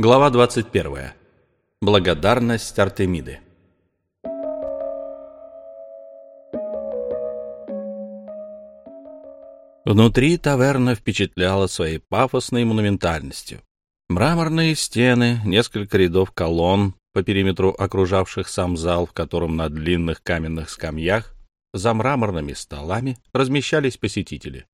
Глава 21. Благодарность Артемиды. Внутри таверна впечатляла своей пафосной монументальностью. Мраморные стены, несколько рядов колонн по периметру окружавших сам зал, в котором на длинных каменных скамьях за мраморными столами размещались посетители.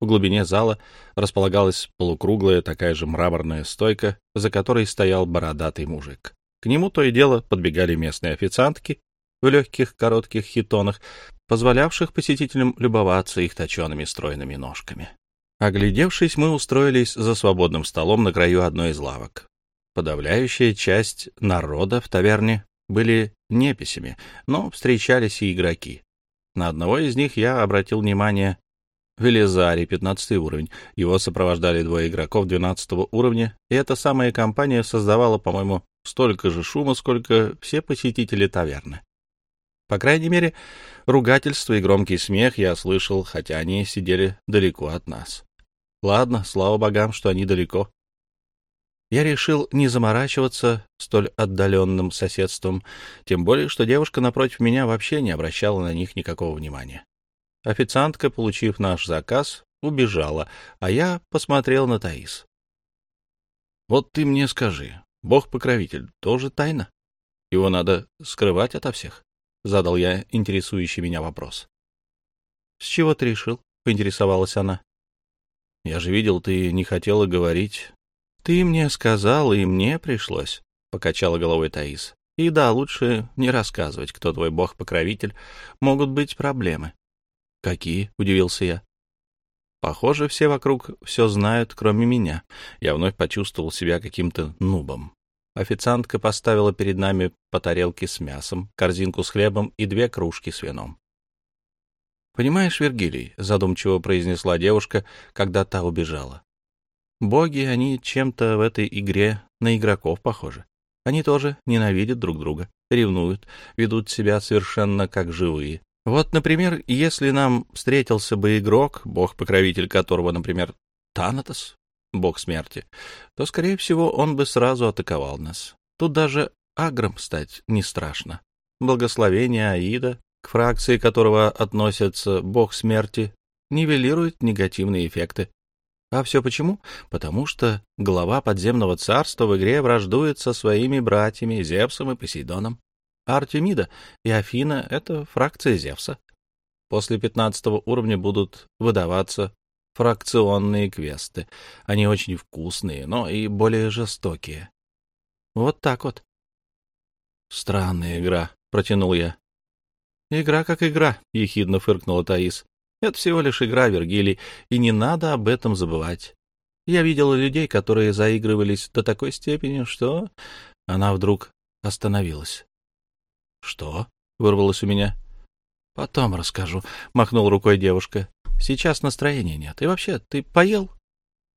В глубине зала располагалась полукруглая такая же мраморная стойка, за которой стоял бородатый мужик. К нему то и дело подбегали местные официантки в легких коротких хитонах, позволявших посетителям любоваться их точеными стройными ножками. Оглядевшись, мы устроились за свободным столом на краю одной из лавок. Подавляющая часть народа в таверне были неписями, но встречались и игроки. На одного из них я обратил внимание Велизари, 15 уровень. Его сопровождали двое игроков 12 уровня, и эта самая компания создавала, по-моему, столько же шума, сколько все посетители таверны. По крайней мере, ругательство и громкий смех я слышал, хотя они сидели далеко от нас. Ладно, слава богам, что они далеко. Я решил не заморачиваться столь отдаленным соседством, тем более, что девушка напротив меня вообще не обращала на них никакого внимания. Официантка, получив наш заказ, убежала, а я посмотрел на Таис. «Вот ты мне скажи, Бог-покровитель тоже тайна? Его надо скрывать ото всех?» — задал я интересующий меня вопрос. «С чего ты решил?» — поинтересовалась она. «Я же видел, ты не хотела говорить». «Ты мне сказал, и мне пришлось», — покачала головой Таис. «И да, лучше не рассказывать, кто твой бог-покровитель. Могут быть проблемы». «Какие?» — удивился я. Похоже, все вокруг все знают, кроме меня. Я вновь почувствовал себя каким-то нубом. Официантка поставила перед нами по тарелке с мясом, корзинку с хлебом и две кружки с вином. «Понимаешь, Вергилий», — задумчиво произнесла девушка, когда та убежала. «Боги, они чем-то в этой игре на игроков похожи. Они тоже ненавидят друг друга, ревнуют, ведут себя совершенно как живые. Вот, например, если нам встретился бы игрок, бог-покровитель которого, например, Танатос, бог смерти, то, скорее всего, он бы сразу атаковал нас. Тут даже агром стать не страшно. Благословение Аида, к фракции которого относятся бог смерти, нивелирует негативные эффекты. А все почему? Потому что глава подземного царства в игре враждует со своими братьями Зевсом и Посейдоном. Артемида и Афина — это фракция Зевса. После пятнадцатого уровня будут выдаваться фракционные квесты. Они очень вкусные, но и более жестокие. Вот так вот. «Странная игра», — протянул я. «Игра как игра», — ехидно фыркнула Таис. «Это всего лишь игра, Вергилий, и не надо об этом забывать. Я видела людей, которые заигрывались до такой степени, что...» Она вдруг остановилась. «Что?» — вырвалось у меня. «Потом расскажу», — махнул рукой девушка. «Сейчас настроения нет. И вообще, ты поел?»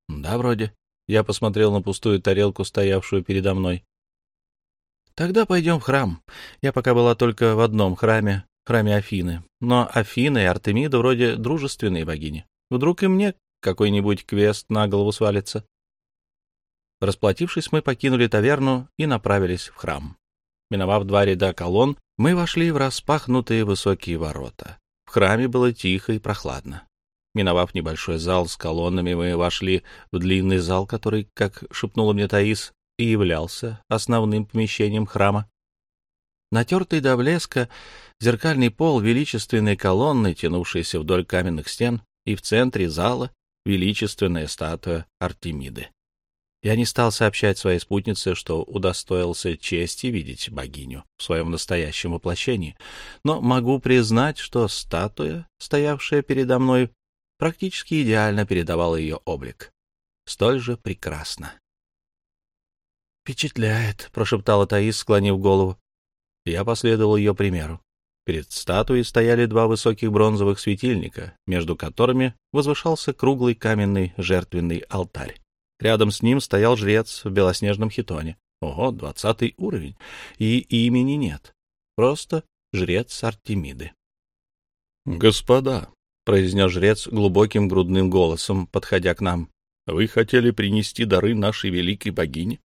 «Да, вроде». Я посмотрел на пустую тарелку, стоявшую передо мной. «Тогда пойдем в храм. Я пока была только в одном храме, храме Афины. Но Афина и Артемида вроде дружественные богини. Вдруг и мне какой-нибудь квест на голову свалится?» Расплатившись, мы покинули таверну и направились в храм. Миновав два ряда колонн, мы вошли в распахнутые высокие ворота. В храме было тихо и прохладно. Миновав небольшой зал с колоннами, мы вошли в длинный зал, который, как шепнула мне Таис, и являлся основным помещением храма. Натертый до блеска зеркальный пол величественной колонны, тянувшейся вдоль каменных стен, и в центре зала величественная статуя Артемиды. Я не стал сообщать своей спутнице, что удостоился чести видеть богиню в своем настоящем воплощении, но могу признать, что статуя, стоявшая передо мной, практически идеально передавала ее облик. Столь же прекрасно. «Впечатляет», — прошептала Таис, склонив голову. Я последовал ее примеру. Перед статуей стояли два высоких бронзовых светильника, между которыми возвышался круглый каменный жертвенный алтарь. Рядом с ним стоял жрец в белоснежном хитоне. Ого, двадцатый уровень. И имени нет. Просто жрец Артемиды. — Господа, — произнес жрец глубоким грудным голосом, подходя к нам, — вы хотели принести дары нашей великой богине?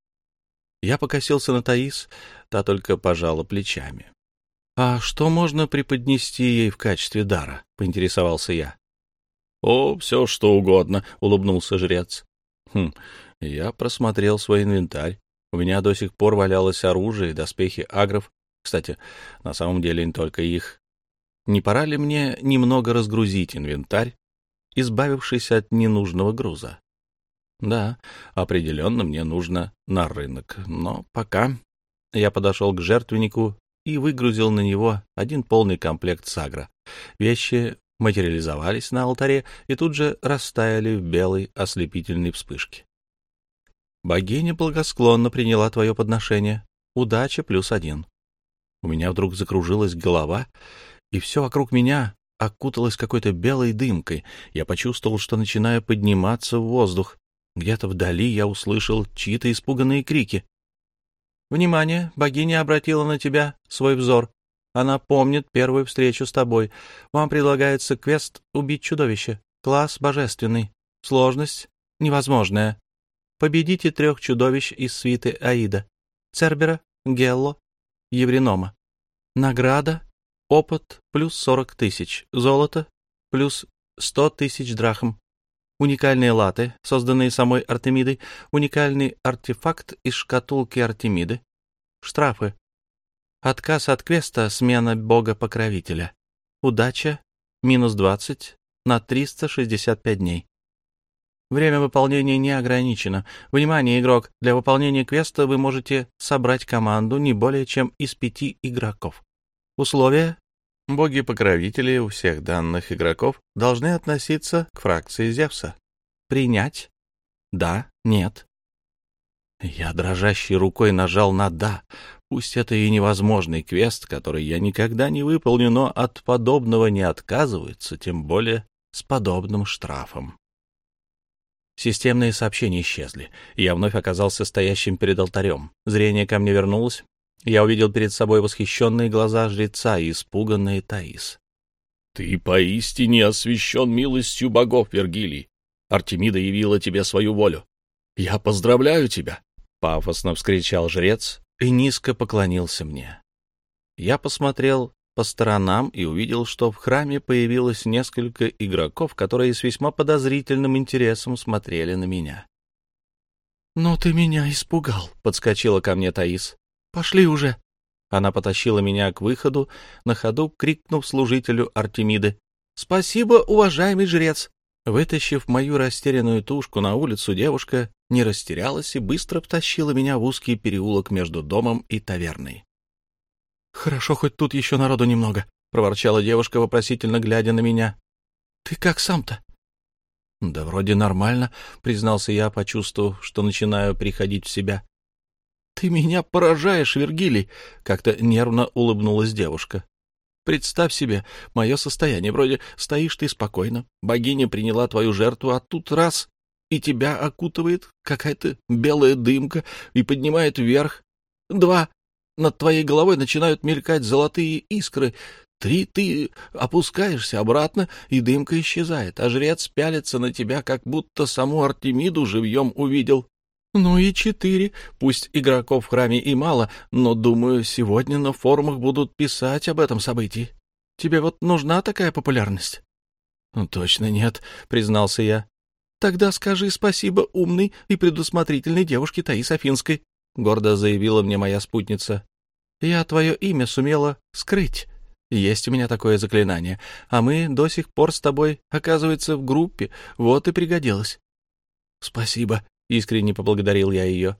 Я покосился на Таис, та только пожала плечами. — А что можно преподнести ей в качестве дара? — поинтересовался я. — О, все что угодно, — улыбнулся жрец. Хм, я просмотрел свой инвентарь. У меня до сих пор валялось оружие и доспехи агров. Кстати, на самом деле не только их. Не пора ли мне немного разгрузить инвентарь, избавившись от ненужного груза? Да, определенно мне нужно на рынок, но пока я подошел к жертвеннику и выгрузил на него один полный комплект сагра. Вещи материализовались на алтаре и тут же растаяли в белой ослепительной вспышке. Богиня благосклонно приняла твое подношение. Удача плюс один. У меня вдруг закружилась голова, и все вокруг меня окуталось какой-то белой дымкой. Я почувствовал, что начинаю подниматься в воздух. Где-то вдали я услышал чьи-то испуганные крики. «Внимание! Богиня обратила на тебя свой взор. Она помнит первую встречу с тобой. Вам предлагается квест «Убить чудовище». Класс божественный. Сложность невозможная. Победите трех чудовищ из свиты Аида. Цербера, Гелло, Евренома. Награда — опыт плюс сорок тысяч, золото плюс сто тысяч драхм, уникальные латы, созданные самой Артемидой, уникальный артефакт из шкатулки Артемиды, штрафы, отказ от квеста, смена бога-покровителя, удача, минус 20 на 365 дней. Время выполнения не ограничено. Внимание, игрок! Для выполнения квеста вы можете собрать команду не более чем из пяти игроков. Условия Боги-покровители у всех данных игроков должны относиться к фракции Зевса. Принять? Да, нет. Я дрожащей рукой нажал на «да». Пусть это и невозможный квест, который я никогда не выполню, но от подобного не отказываются, тем более с подобным штрафом. Системные сообщения исчезли. Я вновь оказался стоящим перед алтарем. Зрение ко мне вернулось. Я увидел перед собой восхищенные глаза жреца и испуганные Таис. — Ты поистине освящен милостью богов, Вергилий. Артемида явила тебе свою волю. Я поздравляю тебя! — пафосно вскричал жрец и низко поклонился мне. Я посмотрел по сторонам и увидел, что в храме появилось несколько игроков, которые с весьма подозрительным интересом смотрели на меня. — Ну ты меня испугал, — подскочила ко мне Таис. Пошли уже. Она потащила меня к выходу, на ходу крикнув служителю Артемиды. «Спасибо, уважаемый жрец!» Вытащив мою растерянную тушку на улицу, девушка не растерялась и быстро втащила меня в узкий переулок между домом и таверной. «Хорошо, хоть тут еще народу немного», — проворчала девушка, вопросительно глядя на меня. «Ты как сам-то?» «Да вроде нормально», — признался я, почувствовав, что начинаю приходить в себя. «Ты меня поражаешь, Вергилий!» — как-то нервно улыбнулась девушка. «Представь себе мое состояние. Вроде стоишь ты спокойно, богиня приняла твою жертву, а тут раз — и тебя окутывает какая-то белая дымка и поднимает вверх. Два — над твоей головой начинают мелькать золотые искры. Три — ты опускаешься обратно, и дымка исчезает, а жрец пялится на тебя, как будто саму Артемиду живьем увидел. Ну и четыре. Пусть игроков в храме и мало, но, думаю, сегодня на форумах будут писать об этом событии. Тебе вот нужна такая популярность? Ну, точно нет, признался я. Тогда скажи спасибо умной и предусмотрительной девушке Таис Афинской, гордо заявила мне моя спутница. Я твое имя сумела скрыть. Есть у меня такое заклинание, а мы до сих пор с тобой, оказывается, в группе, вот и пригодилось. — Спасибо, — искренне поблагодарил я ее.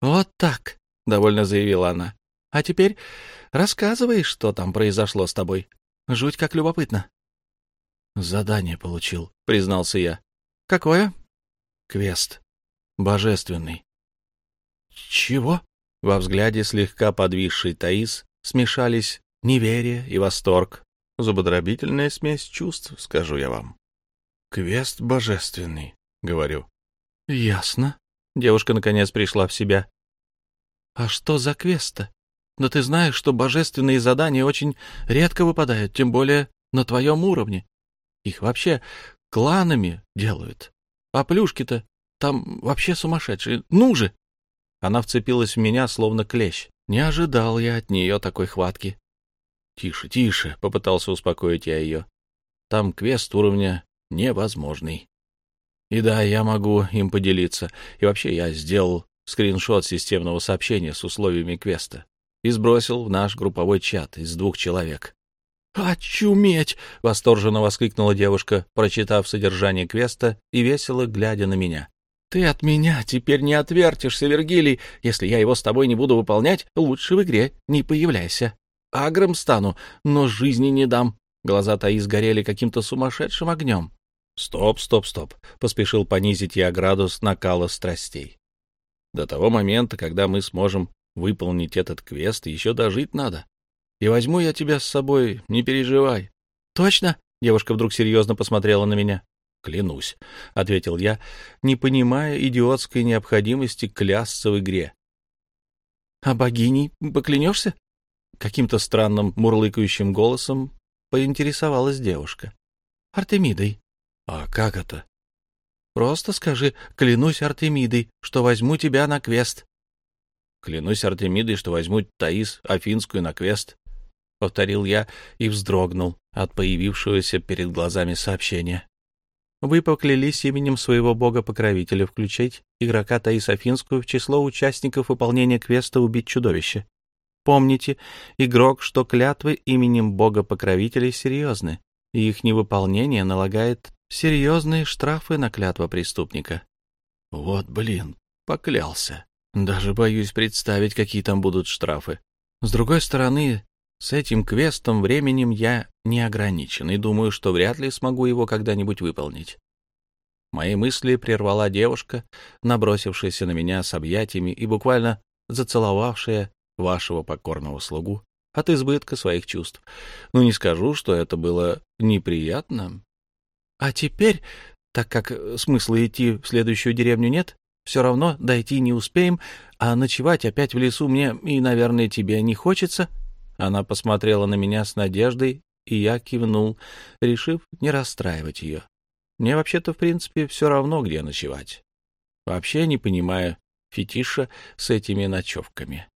«Вот так», — довольно заявила она. «А теперь рассказывай, что там произошло с тобой. Жуть как любопытно». «Задание получил», — признался я. «Какое?» «Квест. Божественный». «Чего?» Во взгляде слегка подвисший Таис смешались неверие и восторг. Зубодробительная смесь чувств, скажу я вам. «Квест божественный», — говорю. «Ясно». Девушка наконец пришла в себя. «А что за квест-то? Да ты знаешь, что божественные задания очень редко выпадают, тем более на твоем уровне. Их вообще кланами делают. А плюшки-то там вообще сумасшедшие. Ну же!» Она вцепилась в меня, словно клещ. Не ожидал я от нее такой хватки. «Тише, тише», — попытался успокоить я ее. «Там квест уровня невозможный. И да, я могу им поделиться. И вообще я сделал скриншот системного сообщения с условиями квеста и сбросил в наш групповой чат из двух человек. «Очуметь!» — восторженно воскликнула девушка, прочитав содержание квеста и весело глядя на меня. «Ты от меня теперь не отвертишься, Вергилий. Если я его с тобой не буду выполнять, лучше в игре не появляйся. Агром стану, но жизни не дам». Глаза Таи сгорели каким-то сумасшедшим огнем. «Стоп, стоп, стоп!» — поспешил понизить я градус накала страстей. «До того момента, когда мы сможем выполнить этот квест, еще дожить надо. И возьму я тебя с собой, не переживай». «Точно?» — девушка вдруг серьезно посмотрела на меня. «Клянусь», — ответил я, не понимая идиотской необходимости клясться в игре. «А богиней поклянешься?» Каким-то странным мурлыкающим голосом поинтересовалась девушка. «Артемидой». «А как это?» «Просто скажи, клянусь Артемидой, что возьму тебя на квест». «Клянусь Артемидой, что возьму Таис Афинскую на квест», — повторил я и вздрогнул от появившегося перед глазами сообщения. Вы поклялись именем своего бога-покровителя включить игрока Таис Афинскую в число участников выполнения квеста «Убить чудовище». Помните, игрок, что клятвы именем бога-покровителя серьезны, и их невыполнение налагает серьезные штрафы на клятва преступника. Вот, блин, поклялся. Даже боюсь представить, какие там будут штрафы. С другой стороны, с этим квестом временем я не ограничен и думаю, что вряд ли смогу его когда-нибудь выполнить. Мои мысли прервала девушка, набросившаяся на меня с объятиями и буквально зацеловавшая вашего покорного слугу от избытка своих чувств. Ну, не скажу, что это было неприятно. А теперь, так как смысла идти в следующую деревню нет, все равно дойти не успеем, а ночевать опять в лесу мне и, наверное, тебе не хочется, она посмотрела на меня с надеждой, и я кивнул, решив не расстраивать ее. Мне вообще-то, в принципе, все равно, где ночевать. Вообще не понимаю фетиша с этими ночевками.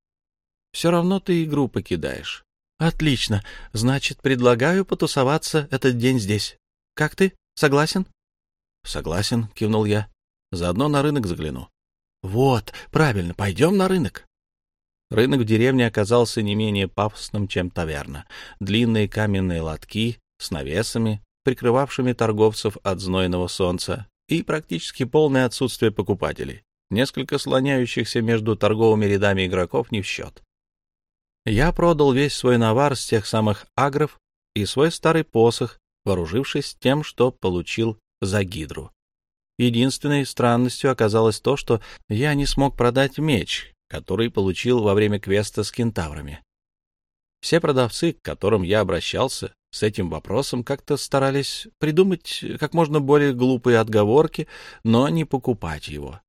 Все равно ты игру покидаешь. Отлично. Значит, предлагаю потусоваться этот день здесь. Как ты? Согласен? Согласен, кивнул я. Заодно на рынок загляну. Вот, правильно, пойдем на рынок. Рынок в деревне оказался не менее пафосным, чем таверна. Длинные каменные лотки с навесами, прикрывавшими торговцев от знойного солнца, и практически полное отсутствие покупателей. Несколько слоняющихся между торговыми рядами игроков не в счет. Я продал весь свой навар с тех самых агров и свой старый посох, вооружившись тем, что получил за гидру. Единственной странностью оказалось то, что я не смог продать меч, который получил во время квеста с кентаврами. Все продавцы, к которым я обращался с этим вопросом, как-то старались придумать как можно более глупые отговорки, но не покупать его.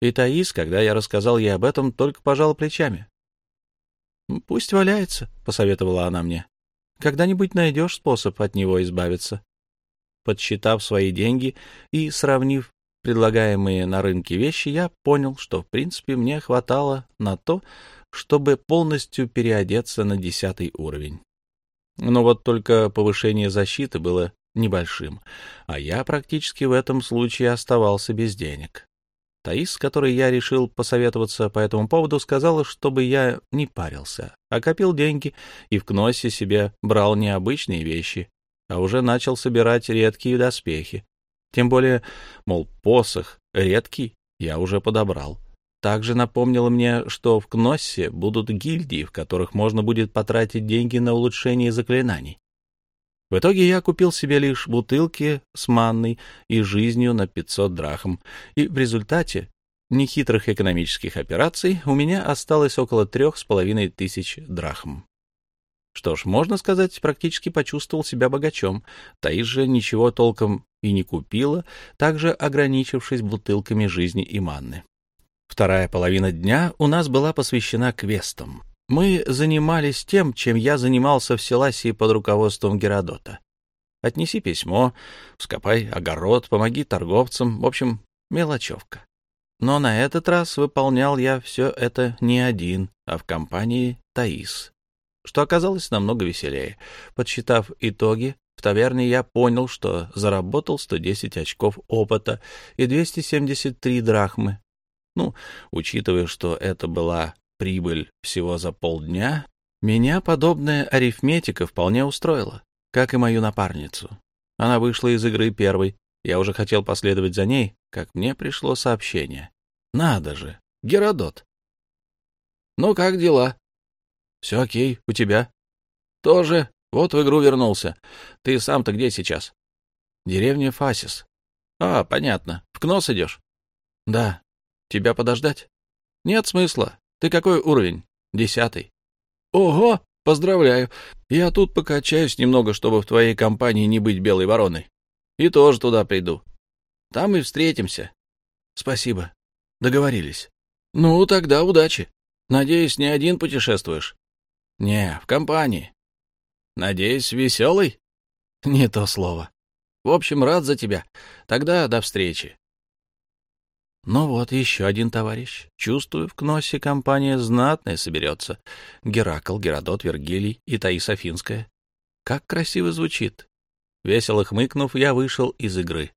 И Таис, когда я рассказал ей об этом, только пожала плечами. «Пусть валяется», — посоветовала она мне. «Когда-нибудь найдешь способ от него избавиться». Подсчитав свои деньги и сравнив предлагаемые на рынке вещи, я понял, что, в принципе, мне хватало на то, чтобы полностью переодеться на десятый уровень. Но вот только повышение защиты было небольшим, а я практически в этом случае оставался без денег. Таис, с которой я решил посоветоваться по этому поводу, сказала, чтобы я не парился, а копил деньги и в Кносе себе брал необычные вещи, а уже начал собирать редкие доспехи. Тем более, мол, посох редкий я уже подобрал. Также напомнило мне, что в Кноссе будут гильдии, в которых можно будет потратить деньги на улучшение заклинаний. В итоге я купил себе лишь бутылки с манной и жизнью на 500 драхм, и в результате нехитрых экономических операций у меня осталось около трех с половиной тысяч драхм. Что ж, можно сказать, практически почувствовал себя богачом. Таис же ничего толком и не купила, также ограничившись бутылками жизни и манны. Вторая половина дня у нас была посвящена квестам. Мы занимались тем, чем я занимался в Селасии под руководством Геродота. Отнеси письмо, вскопай огород, помоги торговцам, в общем, мелочевка. Но на этот раз выполнял я все это не один, а в компании Таис, что оказалось намного веселее. Подсчитав итоги, в таверне я понял, что заработал 110 очков опыта и 273 драхмы. Ну, учитывая, что это была прибыль всего за полдня, меня подобная арифметика вполне устроила, как и мою напарницу. Она вышла из игры первой. Я уже хотел последовать за ней, как мне пришло сообщение. Надо же, Геродот. Ну, как дела? Все окей, у тебя? Тоже. Вот в игру вернулся. Ты сам-то где сейчас? Деревня Фасис. А, понятно. В Кнос идешь? Да. Тебя подождать? Нет смысла. Ты какой уровень? Десятый. Ого, поздравляю. Я тут покачаюсь немного, чтобы в твоей компании не быть белой вороной. И тоже туда приду. Там и встретимся. Спасибо. Договорились. Ну, тогда удачи. Надеюсь, не один путешествуешь? Не, в компании. Надеюсь, веселый? Не то слово. В общем, рад за тебя. Тогда до встречи. Ну вот, еще один товарищ. Чувствую, в Кносе компания знатная соберется. Геракл, Геродот, Вергилий и Таис Афинская. Как красиво звучит. Весело хмыкнув, я вышел из игры.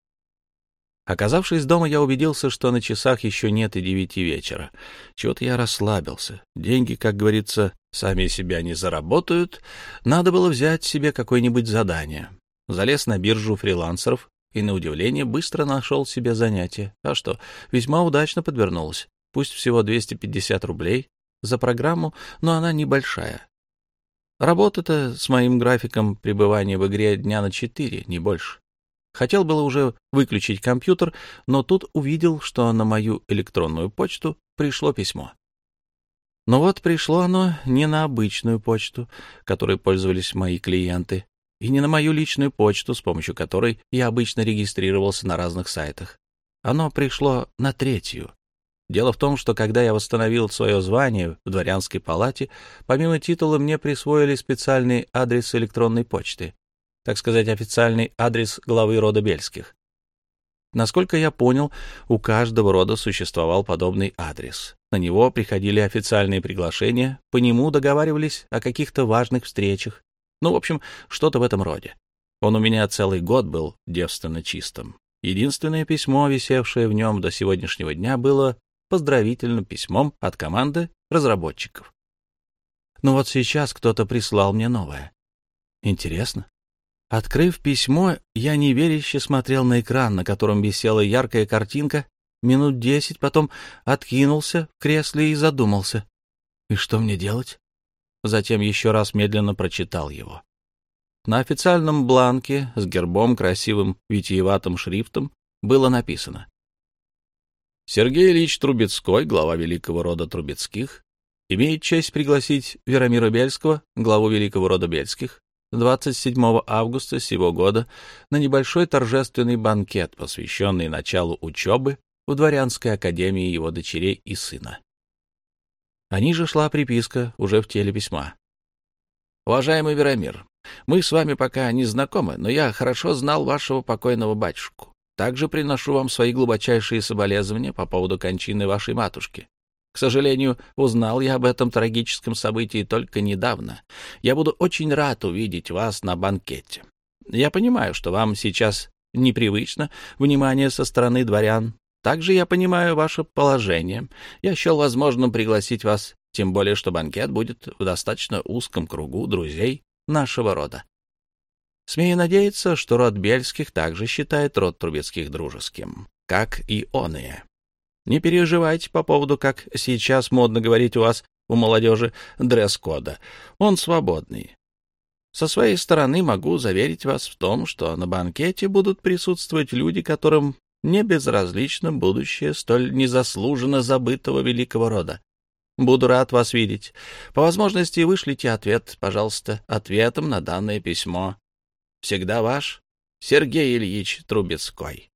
Оказавшись дома, я убедился, что на часах еще нет и девяти вечера. Чего-то я расслабился. Деньги, как говорится, сами себя не заработают. Надо было взять себе какое-нибудь задание. Залез на биржу фрилансеров и, на удивление, быстро нашел себе занятие. А что, весьма удачно подвернулось. Пусть всего 250 рублей за программу, но она небольшая. Работа-то с моим графиком пребывания в игре дня на четыре, не больше. Хотел было уже выключить компьютер, но тут увидел, что на мою электронную почту пришло письмо. Но вот пришло оно не на обычную почту, которой пользовались мои клиенты, и не на мою личную почту, с помощью которой я обычно регистрировался на разных сайтах. Оно пришло на третью. Дело в том, что когда я восстановил свое звание в дворянской палате, помимо титула мне присвоили специальный адрес электронной почты, так сказать, официальный адрес главы рода Бельских. Насколько я понял, у каждого рода существовал подобный адрес. На него приходили официальные приглашения, по нему договаривались о каких-то важных встречах. Ну, в общем, что-то в этом роде. Он у меня целый год был девственно чистым. Единственное письмо, висевшее в нем до сегодняшнего дня, было поздравительным письмом от команды разработчиков. Но вот сейчас кто-то прислал мне новое. Интересно, Открыв письмо, я неверяще смотрел на экран, на котором висела яркая картинка, минут десять, потом откинулся в кресле и задумался. И что мне делать? Затем еще раз медленно прочитал его. На официальном бланке с гербом красивым витиеватым шрифтом было написано Сергей Ильич Трубецкой, глава великого рода Трубецких, имеет честь пригласить Веромира Бельского, главу великого рода Бельских, 27 августа сего года на небольшой торжественный банкет, посвященный началу учебы в дворянской академии его дочерей и сына. А ниже шла приписка уже в теле письма. «Уважаемый Веромир, мы с вами пока не знакомы, но я хорошо знал вашего покойного батюшку. Также приношу вам свои глубочайшие соболезнования по поводу кончины вашей матушки. К сожалению, узнал я об этом трагическом событии только недавно. Я буду очень рад увидеть вас на банкете. Я понимаю, что вам сейчас непривычно внимание со стороны дворян. Также я понимаю ваше положение. Я счел возможным пригласить вас, тем более, что банкет будет в достаточно узком кругу друзей нашего рода. Смею надеяться, что род Бельских также считает род Трубецких дружеским, как и оные. Не переживайте по поводу, как сейчас модно говорить у вас, у молодежи, дресс-кода. Он свободный. Со своей стороны могу заверить вас в том, что на банкете будут присутствовать люди, которым не безразлично будущее столь незаслуженно забытого великого рода. Буду рад вас видеть. По возможности вышлите ответ, пожалуйста, ответом на данное письмо. Всегда ваш Сергей Ильич Трубецкой.